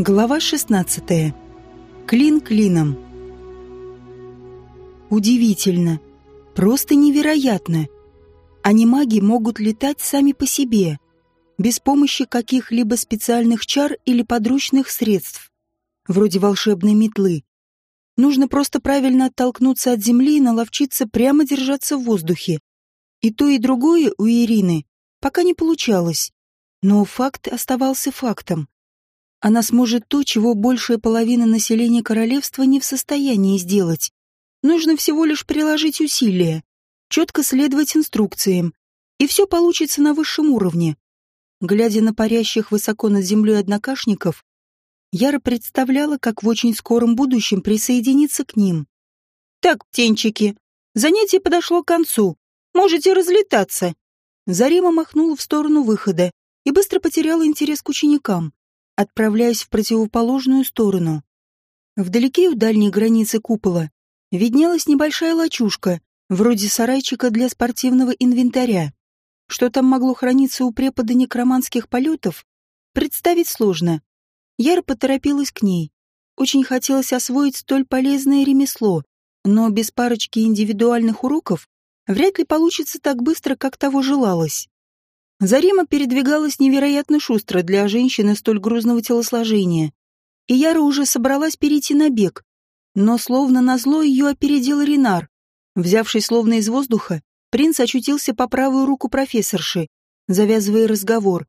Глава 16. Клин клином. Удивительно. Просто невероятно. Анимаги могут летать сами по себе, без помощи каких-либо специальных чар или подручных средств, вроде волшебной метлы. Нужно просто правильно оттолкнуться от земли и наловчиться прямо держаться в воздухе. И то, и другое у Ирины пока не получалось. Но факт оставался фактом. Она сможет то, чего большая половина населения королевства не в состоянии сделать. Нужно всего лишь приложить усилия, четко следовать инструкциям, и все получится на высшем уровне. Глядя на парящих высоко над землей однокашников, Яра представляла, как в очень скором будущем присоединиться к ним. «Так, птенчики, занятие подошло к концу. Можете разлетаться». Зарима махнула в сторону выхода и быстро потеряла интерес к ученикам отправляясь в противоположную сторону. Вдалеке у дальней границы купола виднелась небольшая лачушка, вроде сарайчика для спортивного инвентаря. Что там могло храниться у препода некроманских полетов, представить сложно. Яра поторопилась к ней. Очень хотелось освоить столь полезное ремесло, но без парочки индивидуальных уроков вряд ли получится так быстро, как того желалось. Зарима передвигалась невероятно шустро для женщины столь грузного телосложения. И Яра уже собралась перейти на бег, но словно назло ее опередил Ренар. Взявшись словно из воздуха, принц очутился по правую руку профессорши, завязывая разговор.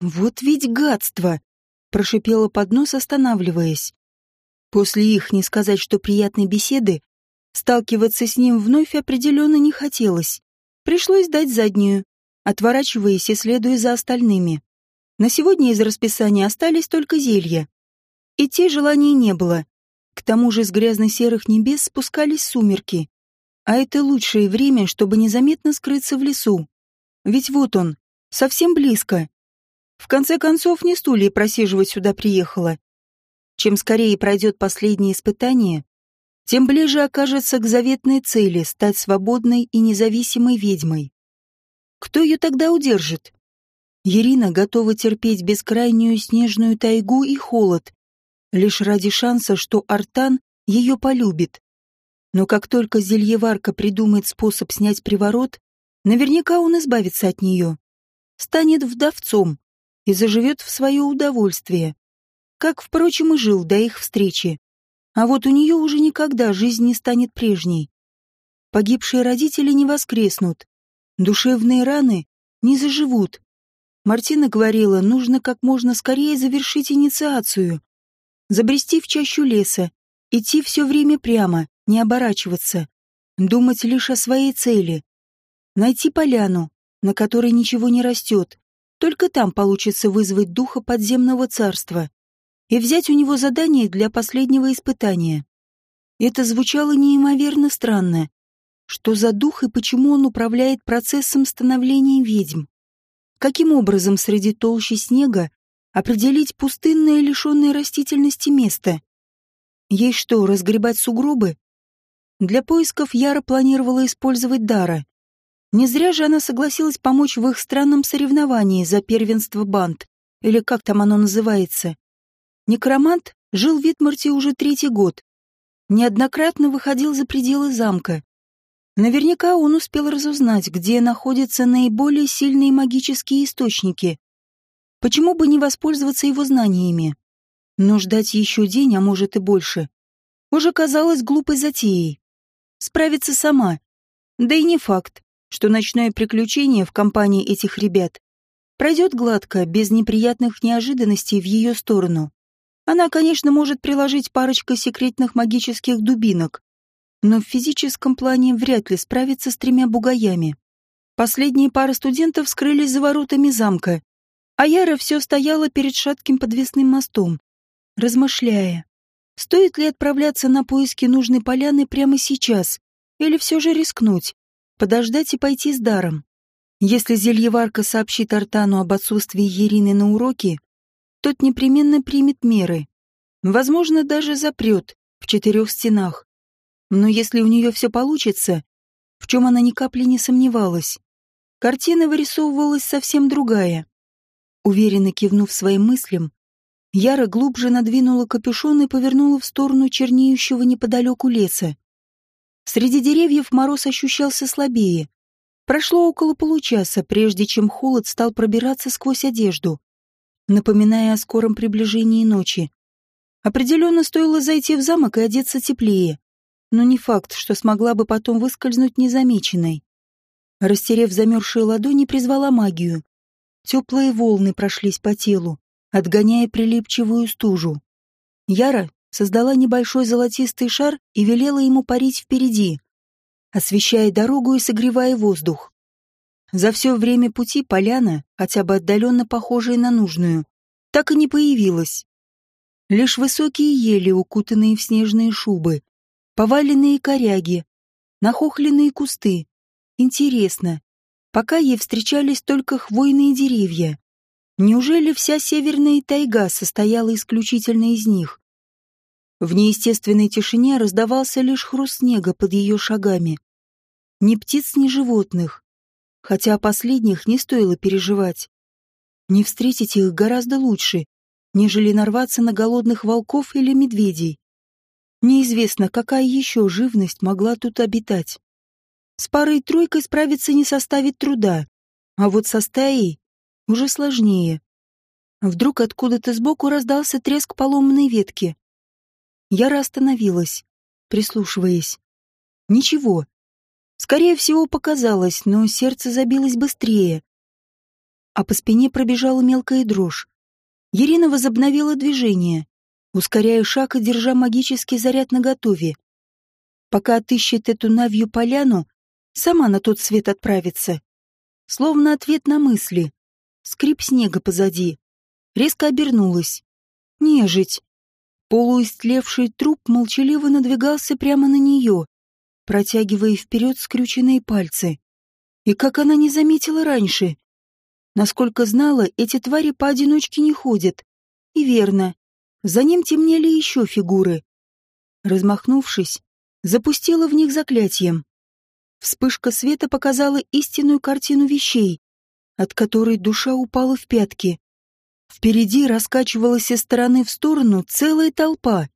«Вот ведь гадство!» — прошипела под нос, останавливаясь. После их, не сказать, что приятной беседы, сталкиваться с ним вновь определенно не хотелось. Пришлось дать заднюю, отворачиваясь и следуя за остальными. На сегодня из расписания остались только зелья. И те желаний не было. К тому же с грязно-серых небес спускались сумерки. А это лучшее время, чтобы незаметно скрыться в лесу. Ведь вот он, совсем близко. В конце концов, не стулья просиживать сюда приехала. Чем скорее пройдет последнее испытание, тем ближе окажется к заветной цели стать свободной и независимой ведьмой. Кто ее тогда удержит? Ирина готова терпеть бескрайнюю снежную тайгу и холод, лишь ради шанса, что Артан ее полюбит. Но как только зельеварка придумает способ снять приворот, наверняка он избавится от нее, станет вдовцом и заживет в свое удовольствие, как, впрочем, и жил до их встречи. А вот у нее уже никогда жизнь не станет прежней. Погибшие родители не воскреснут, Душевные раны не заживут. Мартина говорила, нужно как можно скорее завершить инициацию. Забрести в чащу леса, идти все время прямо, не оборачиваться, думать лишь о своей цели. Найти поляну, на которой ничего не растет. Только там получится вызвать духа подземного царства и взять у него задание для последнего испытания. Это звучало неимоверно странно, что за дух и почему он управляет процессом становления ведьм? Каким образом среди толщи снега определить пустынное лишенное растительности место? Ей что, разгребать сугробы? Для поисков Яра планировала использовать Дара. Не зря же она согласилась помочь в их странном соревновании за первенство банд, или как там оно называется. Некромант жил в Витмарте уже третий год. Неоднократно выходил за пределы замка, Наверняка он успел разузнать, где находятся наиболее сильные магические источники. Почему бы не воспользоваться его знаниями? Но ждать еще день, а может и больше, уже казалось глупой затеей. Справиться сама. Да и не факт, что ночное приключение в компании этих ребят пройдет гладко, без неприятных неожиданностей в ее сторону. Она, конечно, может приложить парочку секретных магических дубинок, но в физическом плане вряд ли справится с тремя бугаями. Последние пара студентов скрылись за воротами замка, а Яра все стояла перед шатким подвесным мостом, размышляя, стоит ли отправляться на поиски нужной поляны прямо сейчас, или все же рискнуть, подождать и пойти с даром. Если зельеварка сообщит Артану об отсутствии Ерины на уроке, тот непременно примет меры. Возможно, даже запрет в четырех стенах. Но если у нее все получится, в чем она ни капли не сомневалась, картина вырисовывалась совсем другая. Уверенно кивнув своим мыслям, Яра глубже надвинула капюшон и повернула в сторону чернеющего неподалеку леса. Среди деревьев мороз ощущался слабее. Прошло около получаса, прежде чем холод стал пробираться сквозь одежду, напоминая о скором приближении ночи. Определенно стоило зайти в замок и одеться теплее, но не факт, что смогла бы потом выскользнуть незамеченной. Растерев замерзшие ладони, призвала магию. Теплые волны прошлись по телу, отгоняя прилипчивую стужу. Яра создала небольшой золотистый шар и велела ему парить впереди, освещая дорогу и согревая воздух. За все время пути поляна, хотя бы отдаленно похожая на нужную, так и не появилась. Лишь высокие ели, укутанные в снежные шубы, поваленные коряги, нахохленные кусты. Интересно, пока ей встречались только хвойные деревья. Неужели вся северная тайга состояла исключительно из них? В неестественной тишине раздавался лишь хруст снега под ее шагами. Ни птиц, ни животных. Хотя о последних не стоило переживать. Не встретить их гораздо лучше, нежели нарваться на голодных волков или медведей. Неизвестно, какая еще живность могла тут обитать. С парой-тройкой справиться не составит труда, а вот со стаей уже сложнее. Вдруг откуда-то сбоку раздался треск поломанной ветки. Яра остановилась, прислушиваясь. Ничего. Скорее всего, показалось, но сердце забилось быстрее. А по спине пробежала мелкая дрожь. Ирина возобновила движение, ускоряя шаг и держа магический заряд наготове. Пока отыщет эту навью поляну, сама на тот свет отправится. Словно ответ на мысли. Скрип снега позади. Резко обернулась. Нежить. Полуистлевший труп молчаливо надвигался прямо на нее, протягивая вперед скрюченные пальцы. И как она не заметила раньше? Насколько знала, эти твари поодиночке не ходят. И верно. За ним темнели еще фигуры. Размахнувшись, запустила в них заклятием. Вспышка света показала истинную картину вещей, от которой душа упала в пятки. Впереди раскачивалась из стороны в сторону целая толпа.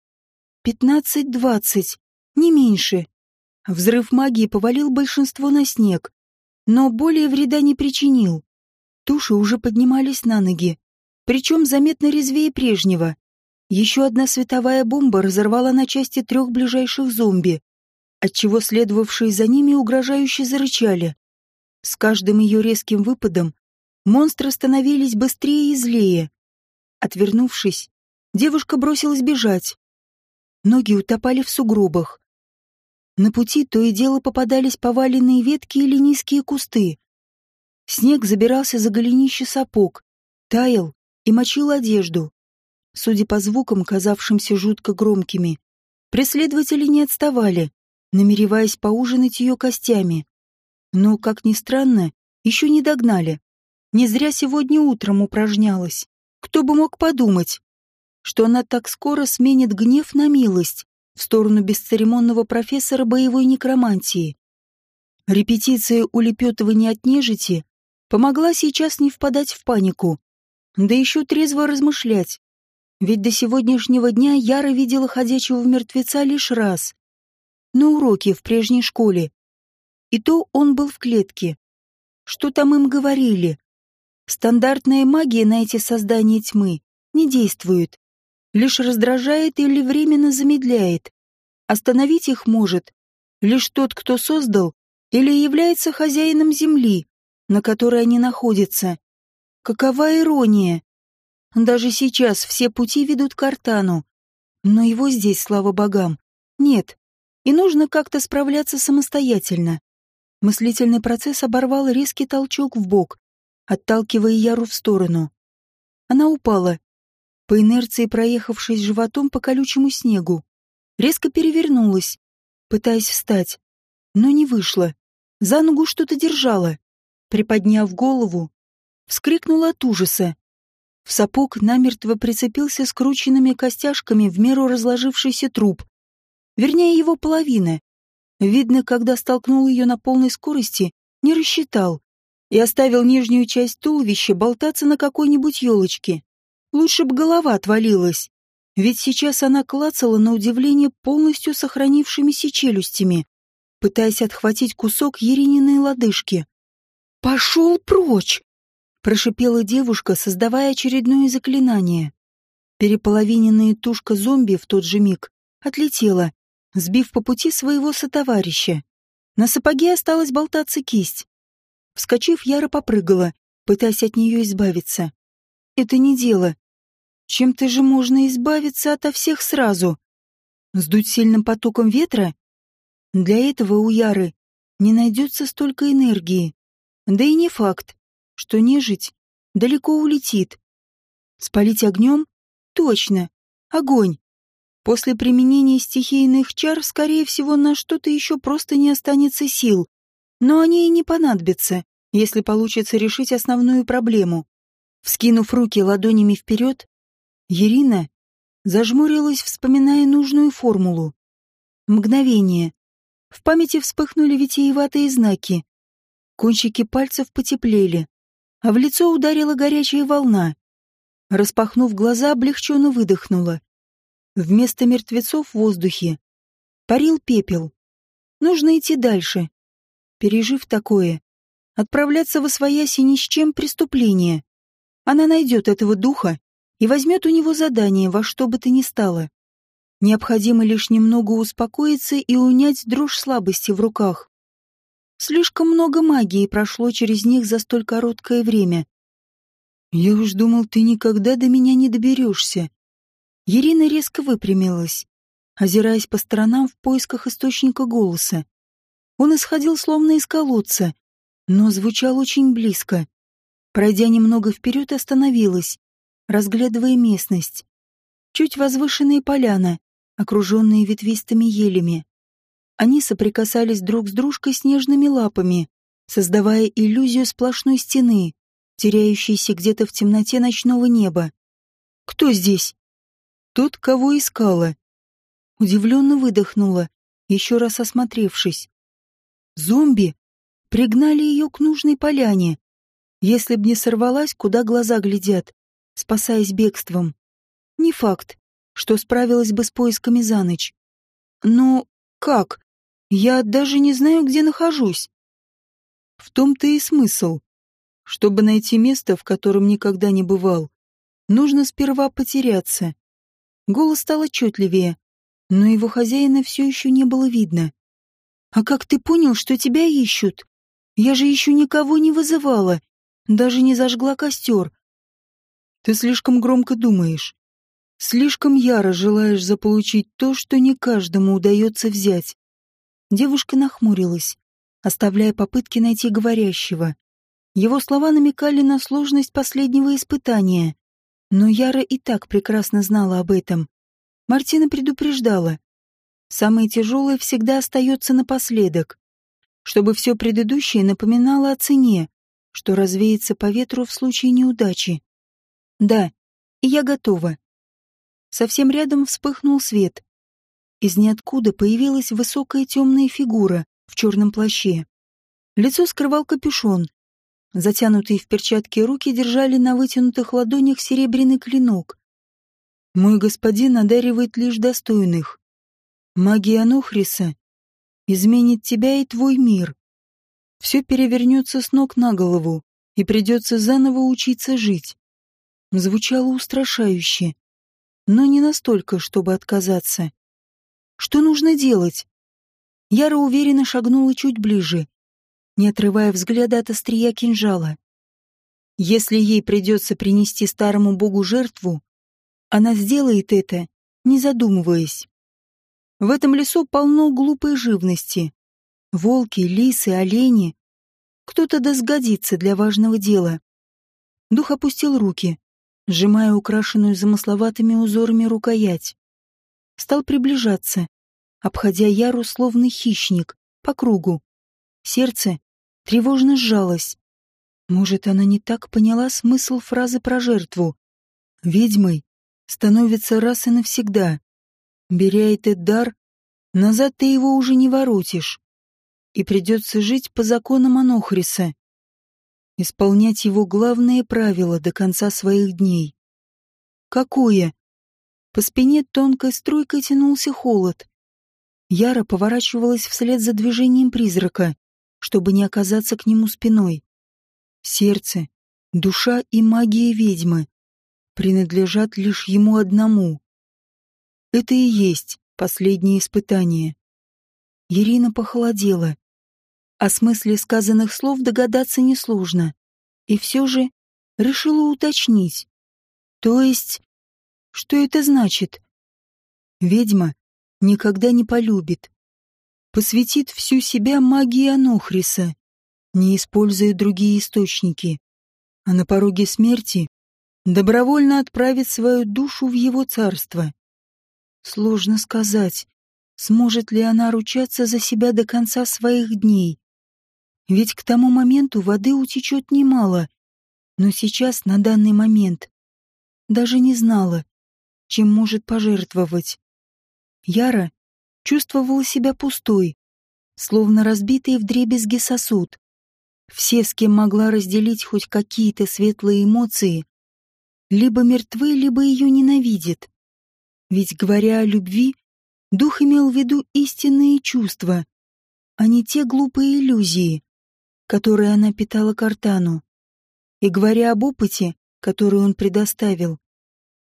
Пятнадцать-двадцать, не меньше. Взрыв магии повалил большинство на снег, но более вреда не причинил. Туши уже поднимались на ноги, причем заметно резвее прежнего. Еще одна световая бомба разорвала на части трех ближайших зомби, отчего следовавшие за ними угрожающе зарычали. С каждым ее резким выпадом Монстры становились быстрее и злее. Отвернувшись, девушка бросилась бежать. Ноги утопали в сугробах. На пути то и дело попадались поваленные ветки или низкие кусты. Снег забирался за голенище сапог, таял и мочил одежду. Судя по звукам, казавшимся жутко громкими, преследователи не отставали, намереваясь поужинать ее костями. Но, как ни странно, еще не догнали. Не зря сегодня утром упражнялась. Кто бы мог подумать, что она так скоро сменит гнев на милость в сторону бесцеремонного профессора боевой некромантии. Репетиция улепетывания от нежити помогла сейчас не впадать в панику, да еще трезво размышлять. Ведь до сегодняшнего дня Яра видела ходячего мертвеца лишь раз. На уроке в прежней школе. И то он был в клетке. Что там им говорили? Стандартная магия на эти создания тьмы не действует, лишь раздражает или временно замедляет. Остановить их может лишь тот, кто создал или является хозяином земли, на которой они находятся. Какова ирония! Даже сейчас все пути ведут к Артану, но его здесь, слава богам, нет, и нужно как-то справляться самостоятельно. Мыслительный процесс оборвал резкий толчок в бок, отталкивая Яру в сторону. Она упала, по инерции проехавшись животом по колючему снегу. Резко перевернулась, пытаясь встать, но не вышло. За ногу что-то держала. Приподняв голову, вскрикнула от ужаса. В сапог намертво прицепился скрученными костяшками в меру разложившийся труп. Вернее, его половина. Видно, когда столкнул ее на полной скорости, не рассчитал и оставил нижнюю часть туловища болтаться на какой-нибудь елочке. Лучше бы голова отвалилась. Ведь сейчас она клацала на удивление полностью сохранившимися челюстями, пытаясь отхватить кусок Ерининой лодыжки. «Пошел прочь!» — прошипела девушка, создавая очередное заклинание. Переполовиненная тушка зомби в тот же миг отлетела, сбив по пути своего сотоварища. На сапоге осталась болтаться кисть. Вскочив, Яра попрыгала, пытаясь от нее избавиться. Это не дело. Чем-то же можно избавиться ото всех сразу. Сдуть сильным потоком ветра? Для этого у Яры не найдется столько энергии. Да и не факт, что нежить далеко улетит. Спалить огнем? Точно. Огонь. После применения стихийных чар, скорее всего, на что-то еще просто не останется сил. Но они и не понадобятся, если получится решить основную проблему. Вскинув руки ладонями вперед, Ирина зажмурилась, вспоминая нужную формулу. Мгновение. В памяти вспыхнули витиеватые знаки. Кончики пальцев потеплели, а в лицо ударила горячая волна. Распахнув глаза, облегченно выдохнула. Вместо мертвецов в воздухе парил пепел. Нужно идти дальше. Пережив такое, отправляться в освояси ни с чем преступление. Она найдет этого духа и возьмет у него задание во что бы то ни стало. Необходимо лишь немного успокоиться и унять дрожь слабости в руках. Слишком много магии прошло через них за столь короткое время. «Я уж думал, ты никогда до меня не доберешься». Ирина резко выпрямилась, озираясь по сторонам в поисках источника голоса. Он исходил словно из колодца, но звучал очень близко. Пройдя немного вперед, остановилась, разглядывая местность. Чуть возвышенные поляна, окруженные ветвистыми елями. Они соприкасались друг с дружкой снежными лапами, создавая иллюзию сплошной стены, теряющейся где-то в темноте ночного неба. «Кто здесь?» «Тот, кого искала». Удивленно выдохнула, еще раз осмотревшись. «Зомби!» Пригнали ее к нужной поляне. Если б не сорвалась, куда глаза глядят, спасаясь бегством. Не факт, что справилась бы с поисками за ночь. Но как? Я даже не знаю, где нахожусь. В том-то и смысл. Чтобы найти место, в котором никогда не бывал, нужно сперва потеряться. Голос стал отчетливее, но его хозяина все еще не было видно. «А как ты понял, что тебя ищут? Я же еще никого не вызывала, даже не зажгла костер. Ты слишком громко думаешь. Слишком яро желаешь заполучить то, что не каждому удается взять. Девушка нахмурилась, оставляя попытки найти говорящего. Его слова намекали на сложность последнего испытания. Но Яра и так прекрасно знала об этом. Мартина предупреждала. Самое тяжелое всегда остается напоследок. Чтобы все предыдущее напоминало о цене, что развеется по ветру в случае неудачи. Да, и я готова. Совсем рядом вспыхнул свет. Из ниоткуда появилась высокая темная фигура в черном плаще. Лицо скрывал капюшон. Затянутые в перчатки руки держали на вытянутых ладонях серебряный клинок. «Мой господин одаривает лишь достойных. Магия Анухриса изменит тебя и твой мир. Все перевернется с ног на голову, и придется заново учиться жить звучало устрашающе, но не настолько, чтобы отказаться. Что нужно делать? Яра уверенно шагнула чуть ближе, не отрывая взгляда от острия кинжала. Если ей придется принести старому богу жертву, она сделает это, не задумываясь. В этом лесу полно глупой живности. Волки, лисы, олени. Кто-то да сгодится для важного дела. Дух опустил руки, сжимая украшенную замысловатыми узорами рукоять. Стал приближаться, обходя Яру словно хищник, по кругу. Сердце тревожно сжалось. Может, она не так поняла смысл фразы про жертву. Ведьмой становится раз и навсегда. Беря этот дар, назад ты его уже не воротишь. И придется жить по законам Анохриса исполнять его главные правила до конца своих дней. Какое? По спине тонкой струйкой тянулся холод. Яра поворачивалась вслед за движением призрака, чтобы не оказаться к нему спиной. Сердце, душа и магия ведьмы принадлежат лишь ему одному. Это и есть последнее испытание. Ирина похолодела. О смысле сказанных слов догадаться несложно. И все же решила уточнить. То есть, что это значит? Ведьма никогда не полюбит. Посвятит всю себя магии Анохриса, не используя другие источники. А на пороге смерти добровольно отправит свою душу в его царство. Сложно сказать, сможет ли она ручаться за себя до конца своих дней. Ведь к тому моменту воды утечет немало, но сейчас, на данный момент, даже не знала, чем может пожертвовать. Яра чувствовала себя пустой, словно разбитый вдребезги сосуд. Все, с кем могла разделить хоть какие-то светлые эмоции, либо мертвы, либо ее ненавидят. Ведь, говоря о любви, дух имел в виду истинные чувства, а не те глупые иллюзии, которые она питала Картану. И говоря об опыте, который он предоставил,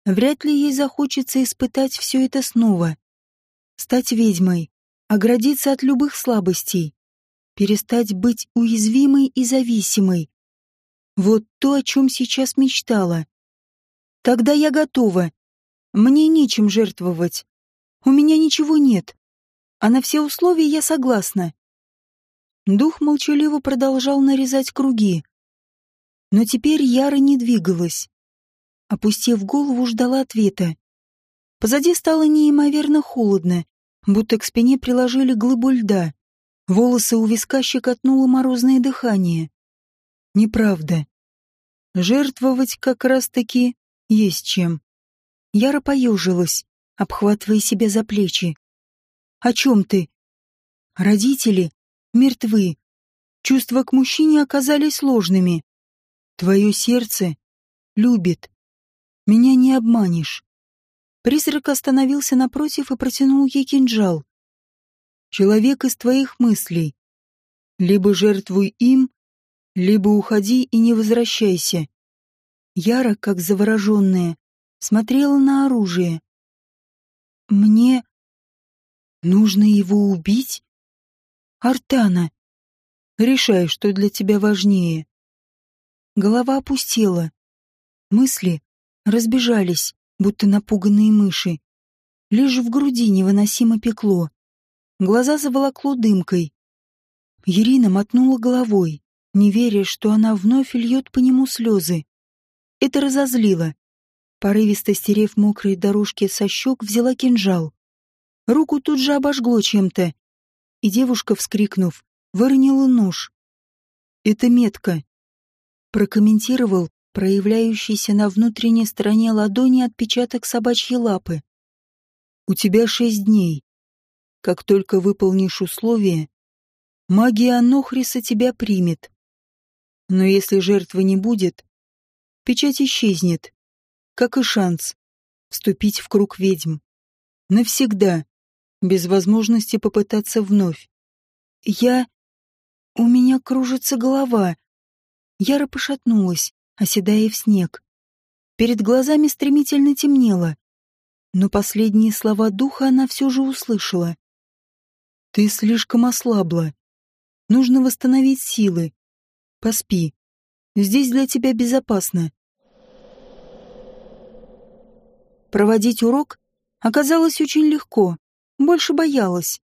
вряд ли ей захочется испытать все это снова. Стать ведьмой, оградиться от любых слабостей, перестать быть уязвимой и зависимой. Вот то, о чем сейчас мечтала. Тогда я готова, мне нечем жертвовать. У меня ничего нет. А на все условия я согласна. Дух молчаливо продолжал нарезать круги. Но теперь Яра не двигалась. Опустив голову, ждала ответа. Позади стало неимоверно холодно, будто к спине приложили глыбу льда. Волосы у виска щекотнуло морозное дыхание. Неправда. Жертвовать как раз-таки есть чем. Яра поежилась, обхватывая себя за плечи. «О чем ты?» «Родители мертвы. Чувства к мужчине оказались ложными. Твое сердце любит. Меня не обманешь». Призрак остановился напротив и протянул ей кинжал. «Человек из твоих мыслей. Либо жертвуй им, либо уходи и не возвращайся». Яра, как завороженная, смотрела на оружие. Мне нужно его убить? Артана, решай, что для тебя важнее. Голова опустела. Мысли разбежались, будто напуганные мыши. Лишь в груди невыносимо пекло. Глаза заволокло дымкой. Ирина мотнула головой, не веря, что она вновь льет по нему слезы. Это разозлило. Порывисто стерев мокрые дорожки со щек, взяла кинжал. Руку тут же обожгло чем-то. И девушка, вскрикнув, выронила нож. «Это метка», — прокомментировал проявляющийся на внутренней стороне ладони отпечаток собачьей лапы. «У тебя шесть дней. Как только выполнишь условия, магия Анохриса тебя примет. Но если жертвы не будет, печать исчезнет как и шанс вступить в круг ведьм. Навсегда, без возможности попытаться вновь. Я... У меня кружится голова. Яра пошатнулась, оседая в снег. Перед глазами стремительно темнело. Но последние слова духа она все же услышала. «Ты слишком ослабла. Нужно восстановить силы. Поспи. Здесь для тебя безопасно. Проводить урок оказалось очень легко, больше боялась.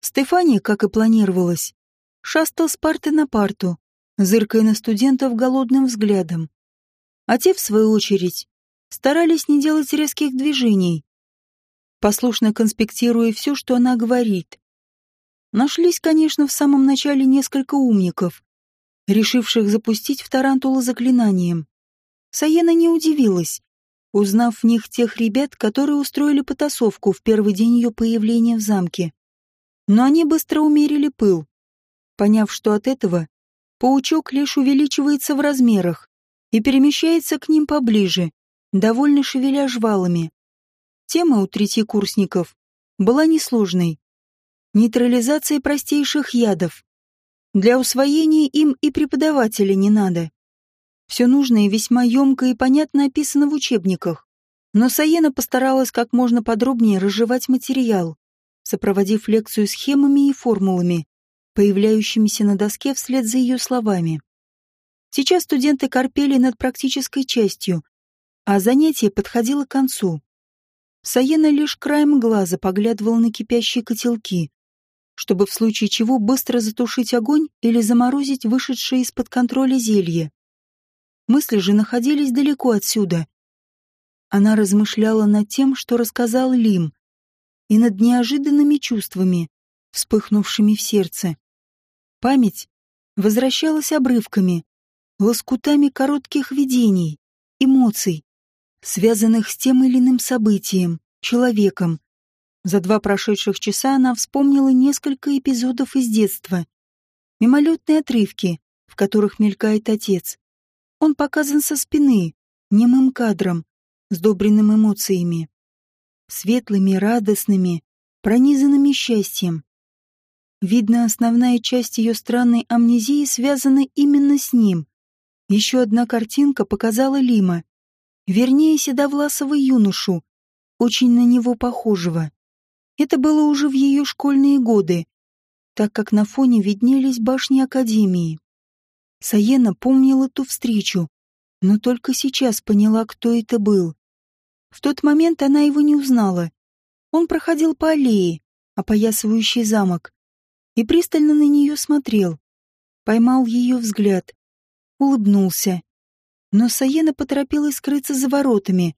Стефания, как и планировалось, шастал с парты на парту, зыркая на студентов голодным взглядом. А те, в свою очередь, старались не делать резких движений, послушно конспектируя все, что она говорит. Нашлись, конечно, в самом начале несколько умников, решивших запустить в Тарантула заклинанием. Саена не удивилась узнав в них тех ребят, которые устроили потасовку в первый день ее появления в замке. Но они быстро умерили пыл, поняв, что от этого паучок лишь увеличивается в размерах и перемещается к ним поближе, довольно шевеля жвалами. Тема у третьекурсников была несложной. Нейтрализация простейших ядов. Для усвоения им и преподавателя не надо. Все нужное весьма емко и понятно описано в учебниках. Но Саена постаралась как можно подробнее разжевать материал, сопроводив лекцию схемами и формулами, появляющимися на доске вслед за ее словами. Сейчас студенты корпели над практической частью, а занятие подходило к концу. Саена лишь краем глаза поглядывал на кипящие котелки, чтобы в случае чего быстро затушить огонь или заморозить вышедшее из-под контроля зелье. Мысли же находились далеко отсюда. Она размышляла над тем, что рассказал Лим, и над неожиданными чувствами, вспыхнувшими в сердце. Память возвращалась обрывками, лоскутами коротких видений, эмоций, связанных с тем или иным событием, человеком. За два прошедших часа она вспомнила несколько эпизодов из детства. Мимолетные отрывки, в которых мелькает отец. Он показан со спины, немым кадром, сдобренным эмоциями. Светлыми, радостными, пронизанными счастьем. Видно, основная часть ее странной амнезии связана именно с ним. Еще одна картинка показала Лима. Вернее, седовласого юношу, очень на него похожего. Это было уже в ее школьные годы, так как на фоне виднелись башни Академии. Саена помнила ту встречу, но только сейчас поняла, кто это был. В тот момент она его не узнала. Он проходил по аллее, опоясывающей замок, и пристально на нее смотрел. Поймал ее взгляд, улыбнулся. Но Саена поторопилась скрыться за воротами,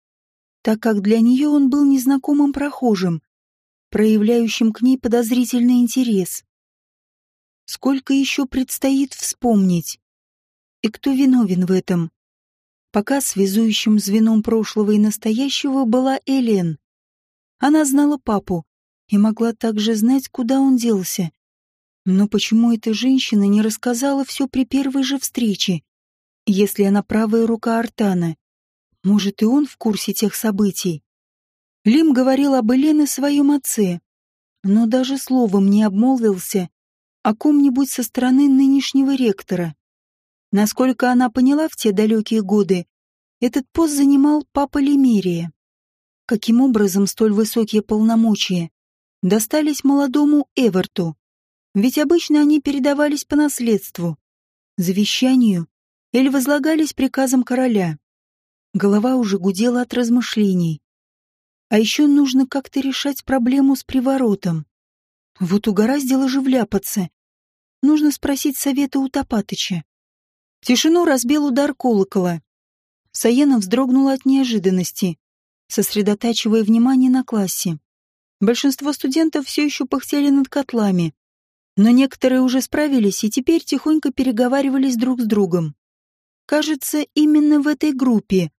так как для нее он был незнакомым прохожим, проявляющим к ней подозрительный интерес. Сколько еще предстоит вспомнить? И кто виновен в этом? Пока связующим звеном прошлого и настоящего была Элен. Она знала папу и могла также знать, куда он делся. Но почему эта женщина не рассказала все при первой же встрече, если она правая рука Артана? Может, и он в курсе тех событий? Лим говорил об Элене своем отце, но даже словом не обмолвился о ком-нибудь со стороны нынешнего ректора. Насколько она поняла в те далекие годы, этот пост занимал папа Лемерия. Каким образом столь высокие полномочия достались молодому Эверту? Ведь обычно они передавались по наследству, завещанию или возлагались приказом короля. Голова уже гудела от размышлений. А еще нужно как-то решать проблему с приворотом. Вот угораздило же вляпаться. Нужно спросить совета у Топатыча. Тишину разбил удар колокола. Саена вздрогнула от неожиданности, сосредотачивая внимание на классе. Большинство студентов все еще пыхтели над котлами, но некоторые уже справились и теперь тихонько переговаривались друг с другом. Кажется, именно в этой группе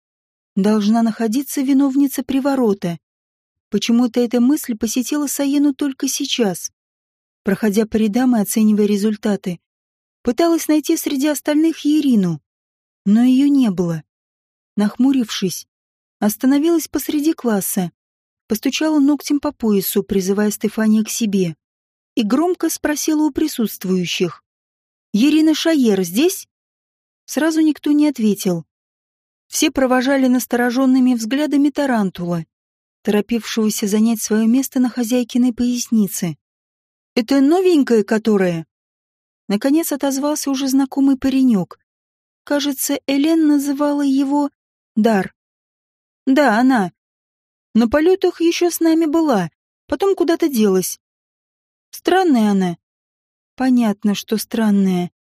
должна находиться виновница приворота. Почему-то эта мысль посетила Саену только сейчас. Проходя по рядам и оценивая результаты, Пыталась найти среди остальных Ирину, но ее не было. Нахмурившись, остановилась посреди класса, постучала ногтем по поясу, призывая Стефания к себе, и громко спросила у присутствующих. «Ирина Шаер здесь?» Сразу никто не ответил. Все провожали настороженными взглядами тарантула, торопившегося занять свое место на хозяйкиной пояснице. «Это новенькая, которая?» Наконец отозвался уже знакомый паренек. Кажется, Элен называла его Дар. Да, она. На полетах еще с нами была, потом куда-то делась. Странная она. Понятно, что странная.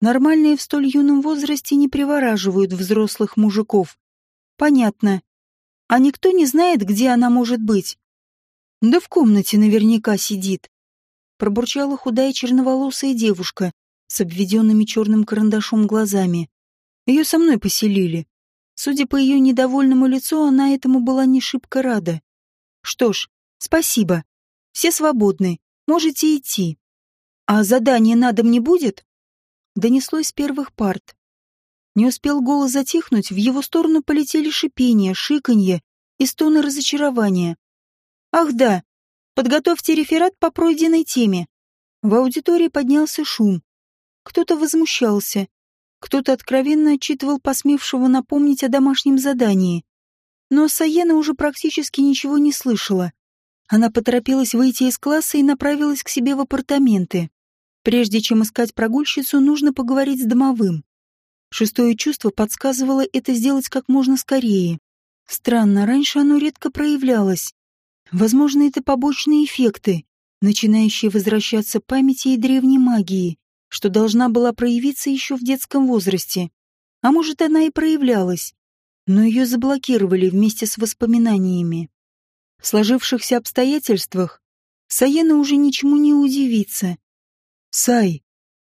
Нормальные в столь юном возрасте не привораживают взрослых мужиков. Понятно. А никто не знает, где она может быть. Да в комнате наверняка сидит пробурчала худая черноволосая девушка с обведенными черным карандашом глазами. Ее со мной поселили. Судя по ее недовольному лицу, она этому была не шибко рада. Что ж, спасибо. Все свободны. Можете идти. А задание на дом не будет? Донеслось с первых парт. Не успел голос затихнуть, в его сторону полетели шипения, шиканье и стоны разочарования. «Ах да! Подготовьте реферат по пройденной теме». В аудитории поднялся шум. Кто-то возмущался, кто-то откровенно отчитывал посмевшего напомнить о домашнем задании. Но Саена уже практически ничего не слышала. Она поторопилась выйти из класса и направилась к себе в апартаменты. Прежде чем искать прогульщицу, нужно поговорить с домовым. Шестое чувство подсказывало это сделать как можно скорее. Странно, раньше оно редко проявлялось. Возможно, это побочные эффекты, начинающие возвращаться памяти и древней магии, что должна была проявиться еще в детском возрасте. А может, она и проявлялась, но ее заблокировали вместе с воспоминаниями. В сложившихся обстоятельствах Саена уже ничему не удивится. «Сай!»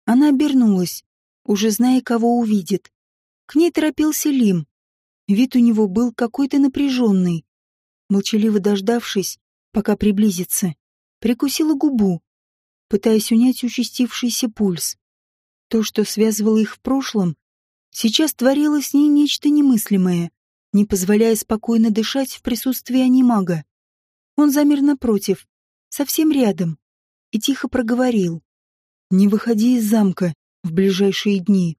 Она обернулась уже зная, кого увидит. К ней торопился Лим. Вид у него был какой-то напряженный. Молчаливо дождавшись, пока приблизится, прикусила губу, пытаясь унять участившийся пульс. То, что связывало их в прошлом, сейчас творило с ней нечто немыслимое, не позволяя спокойно дышать в присутствии анимага. Он замер напротив, совсем рядом, и тихо проговорил. «Не выходи из замка в ближайшие дни.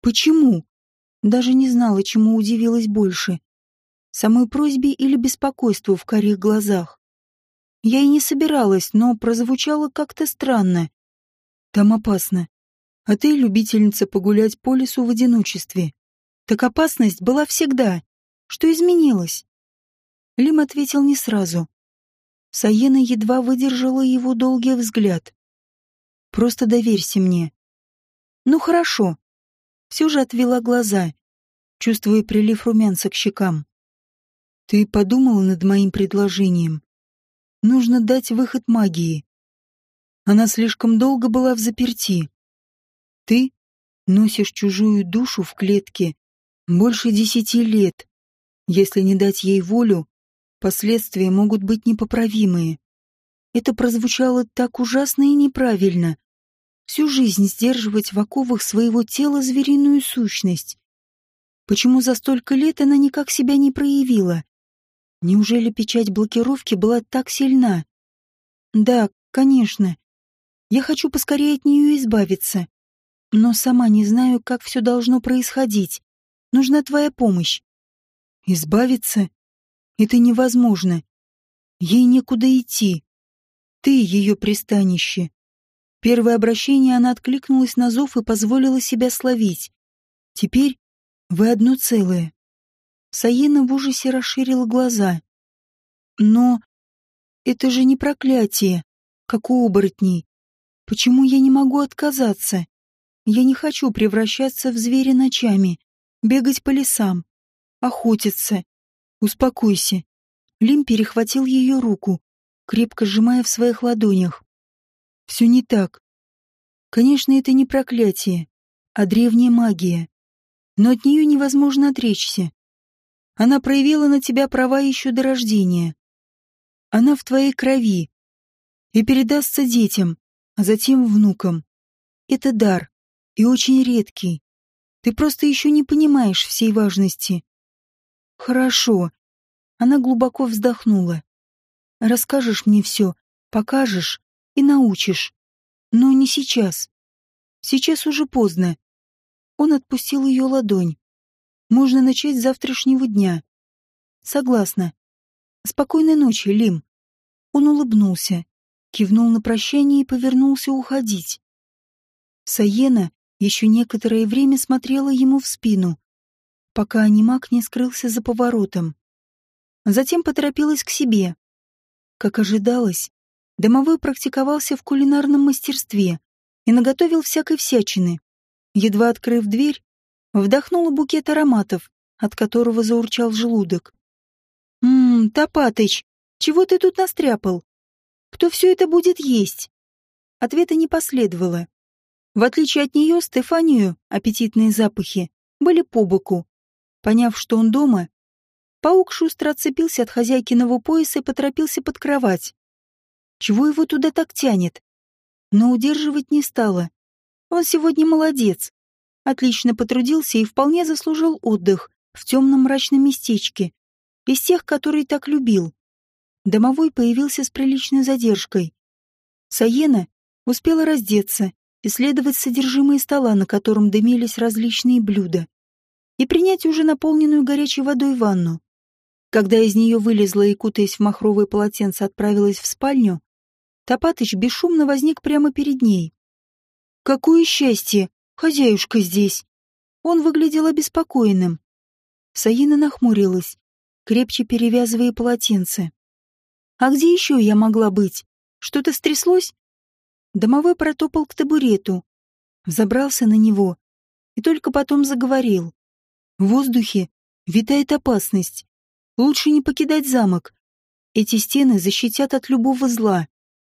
Почему? Даже не знала, чему удивилась больше. Самой просьбе или беспокойству в карих глазах. Я и не собиралась, но прозвучало как-то странно. Там опасно. А ты любительница погулять по лесу в одиночестве. Так опасность была всегда. Что изменилось? Лим ответил не сразу. Саена едва выдержала его долгий взгляд. «Просто доверься мне. Ну хорошо. Все же отвела глаза, чувствуя прилив румянца к щекам. Ты подумала над моим предложением? Нужно дать выход магии. Она слишком долго была в заперти. Ты носишь чужую душу в клетке больше десяти лет. Если не дать ей волю, последствия могут быть непоправимые. Это прозвучало так ужасно и неправильно, всю жизнь сдерживать в оковах своего тела звериную сущность. Почему за столько лет она никак себя не проявила? Неужели печать блокировки была так сильна? Да, конечно. Я хочу поскорее от нее избавиться. Но сама не знаю, как все должно происходить. Нужна твоя помощь. Избавиться? Это невозможно. Ей некуда идти. Ты ее пристанище. Первое обращение она откликнулась на зов и позволила себя словить. Теперь вы одно целое. Саена в ужасе расширила глаза. Но это же не проклятие, как у оборотней. Почему я не могу отказаться? Я не хочу превращаться в зверя ночами, бегать по лесам, охотиться. Успокойся. Лим перехватил ее руку, крепко сжимая в своих ладонях. Все не так. Конечно, это не проклятие, а древняя магия. Но от нее невозможно отречься. Она проявила на тебя права еще до рождения. Она в твоей крови и передастся детям, а затем внукам. Это дар, и очень редкий. Ты просто еще не понимаешь всей важности. Хорошо. Она глубоко вздохнула. Расскажешь мне все, покажешь, и научишь. Но не сейчас. Сейчас уже поздно. Он отпустил ее ладонь. Можно начать с завтрашнего дня. Согласна. Спокойной ночи, Лим. Он улыбнулся, кивнул на прощание и повернулся уходить. Саена еще некоторое время смотрела ему в спину, пока анимак не скрылся за поворотом. Затем поторопилась к себе. Как ожидалось, Домовой практиковался в кулинарном мастерстве и наготовил всякой всячины. Едва открыв дверь, вдохнула букет ароматов, от которого заурчал желудок. «Ммм, Топатыч, чего ты тут настряпал? Кто все это будет есть?» Ответа не последовало. В отличие от нее, Стефанию аппетитные запахи были по боку. Поняв, что он дома, паук шустро отцепился от хозяйкиного пояса и поторопился под кровать. Чего его туда так тянет? Но удерживать не стала. Он сегодня молодец. Отлично потрудился и вполне заслужил отдых в темном мрачном местечке, из тех, которые так любил. Домовой появился с приличной задержкой. Саена успела раздеться, исследовать содержимое стола, на котором дымились различные блюда, и принять уже наполненную горячей водой ванну. Когда из нее вылезла и, кутаясь в махровое полотенце, отправилась в спальню, Топатыч бесшумно возник прямо перед ней. «Какое счастье! Хозяюшка здесь!» Он выглядел обеспокоенным. Саина нахмурилась, крепче перевязывая полотенце. «А где еще я могла быть? Что-то стряслось?» Домовой протопал к табурету, взобрался на него и только потом заговорил. В воздухе витает опасность. Лучше не покидать замок. Эти стены защитят от любого зла.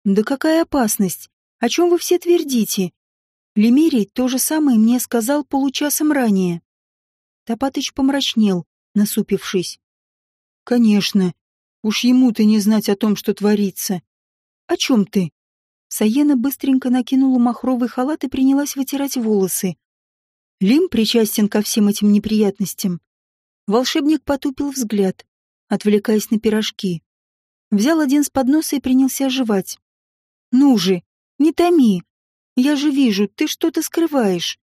Да какая опасность? О чем вы все твердите? Лемерий то же самое мне сказал получасом ранее. Топатыч помрачнел, насупившись. Конечно. Уж ему-то не знать о том, что творится. О чем ты? Саена быстренько накинула махровый халат и принялась вытирать волосы. Лим причастен ко всем этим неприятностям. Волшебник потупил взгляд, отвлекаясь на пирожки. Взял один с подноса и принялся оживать. «Ну же, не томи! Я же вижу, ты что-то скрываешь!»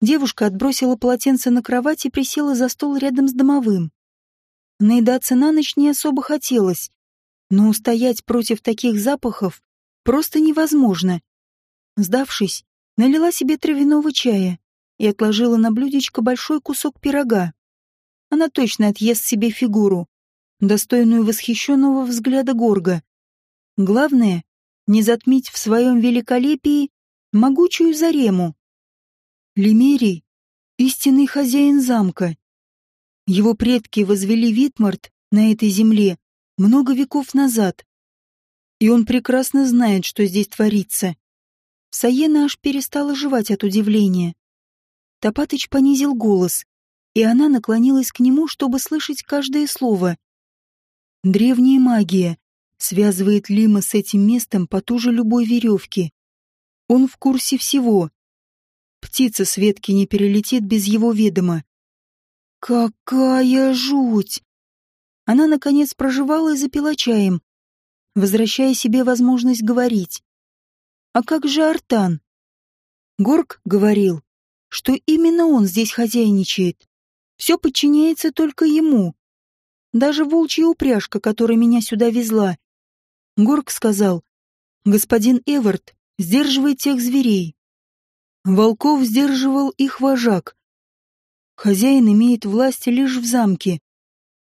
Девушка отбросила полотенце на кровать и присела за стол рядом с домовым. Наедаться на ночь не особо хотелось, но устоять против таких запахов просто невозможно. Сдавшись, налила себе травяного чая и отложила на блюдечко большой кусок пирога. Она точно отъест себе фигуру, достойную восхищенного взгляда Горга. Главное — не затмить в своем великолепии могучую зарему. Лемерий — истинный хозяин замка. Его предки возвели Витмарт на этой земле много веков назад. И он прекрасно знает, что здесь творится. Саена аж перестала жевать от удивления. Топатыч понизил голос, и она наклонилась к нему, чтобы слышать каждое слово. Древняя магия связывает Лима с этим местом потуже любой веревки. Он в курсе всего. Птица с ветки не перелетит без его ведома. Какая жуть! Она, наконец, проживала и запила чаем, возвращая себе возможность говорить. А как же Артан? Горг говорил, что именно он здесь хозяйничает. Все подчиняется только ему. Даже волчья упряжка, которая меня сюда везла. Горг сказал, господин Эвард сдерживает тех зверей. Волков сдерживал их вожак. Хозяин имеет власть лишь в замке,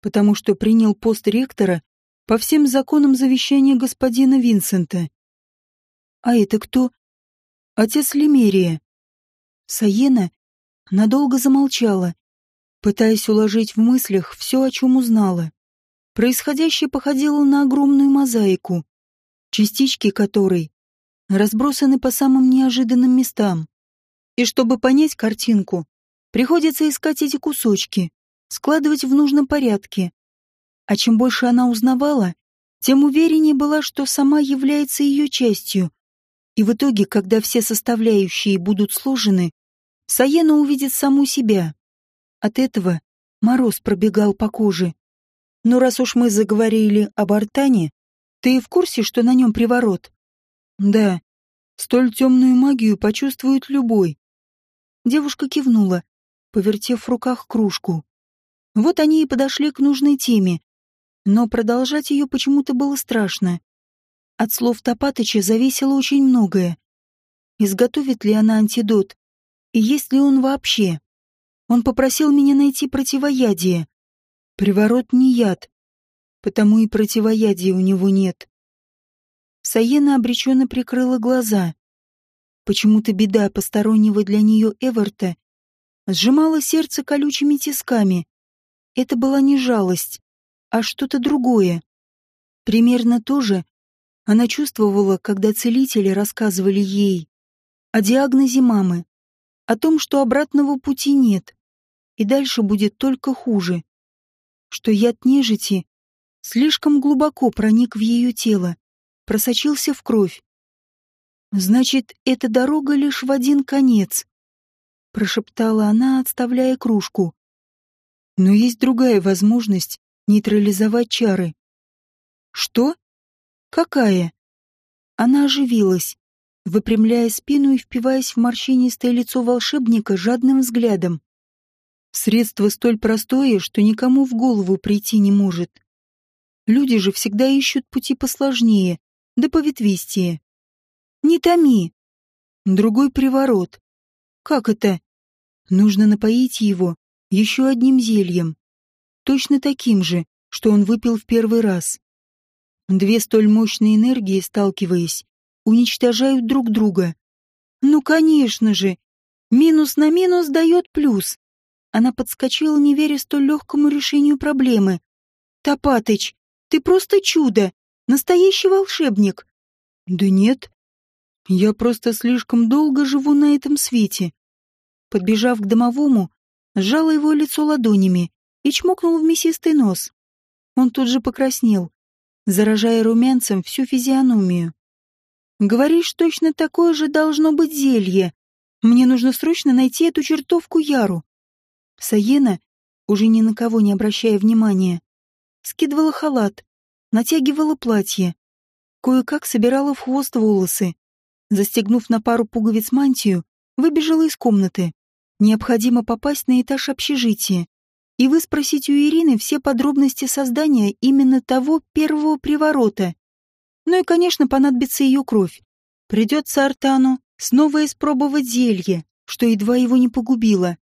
потому что принял пост ректора по всем законам завещания господина Винсента. А это кто? Отец Лемерия. Саена надолго замолчала, пытаясь уложить в мыслях все, о чем узнала. Происходящее походило на огромную мозаику, частички которой разбросаны по самым неожиданным местам. И чтобы понять картинку, приходится искать эти кусочки, складывать в нужном порядке. А чем больше она узнавала, тем увереннее была, что сама является ее частью. И в итоге, когда все составляющие будут сложены, Саена увидит саму себя. От этого мороз пробегал по коже. Но раз уж мы заговорили об Артане, ты в курсе, что на нем приворот? Да. Столь темную магию почувствует любой. Девушка кивнула, повертев в руках кружку. Вот они и подошли к нужной теме. Но продолжать ее почему-то было страшно. От слов Топатыча зависело очень многое. Изготовит ли она антидот и есть ли он вообще. Он попросил меня найти противоядие. Приворот не яд, потому и противоядия у него нет. Саена обреченно прикрыла глаза. Почему-то беда постороннего для нее Эверта сжимала сердце колючими тисками. Это была не жалость, а что-то другое. Примерно то же она чувствовала, когда целители рассказывали ей о диагнозе мамы о том, что обратного пути нет, и дальше будет только хуже, что яд нежити слишком глубоко проник в ее тело, просочился в кровь. Значит, эта дорога лишь в один конец. — прошептала она, отставляя кружку. «Но есть другая возможность нейтрализовать чары». «Что? Какая?» Она оживилась, выпрямляя спину и впиваясь в морщинистое лицо волшебника жадным взглядом. Средство столь простое, что никому в голову прийти не может. Люди же всегда ищут пути посложнее, да поветвистее. Не томи. Другой приворот. Как это? Нужно напоить его еще одним зельем. Точно таким же, что он выпил в первый раз. Две столь мощные энергии, сталкиваясь, уничтожают друг друга. Ну, конечно же. Минус на минус дает плюс. Она подскочила, не веря столь легкому решению проблемы. «Топатыч, ты просто чудо! Настоящий волшебник!» «Да нет. Я просто слишком долго живу на этом свете». Подбежав к домовому, сжала его лицо ладонями и чмокнул в мясистый нос. Он тут же покраснел, заражая румянцем всю физиономию. Говоришь, точно такое же должно быть зелье. Мне нужно срочно найти эту чертовку Яру. Саена, уже ни на кого не обращая внимания, скидывала халат, натягивала платье, кое-как собирала в хвост волосы. Застегнув на пару пуговиц мантию, выбежала из комнаты. Необходимо попасть на этаж общежития и выспросить у Ирины все подробности создания именно того первого приворота. Ну и, конечно, понадобится ее кровь. Придется Артану снова испробовать зелье, что едва его не погубило.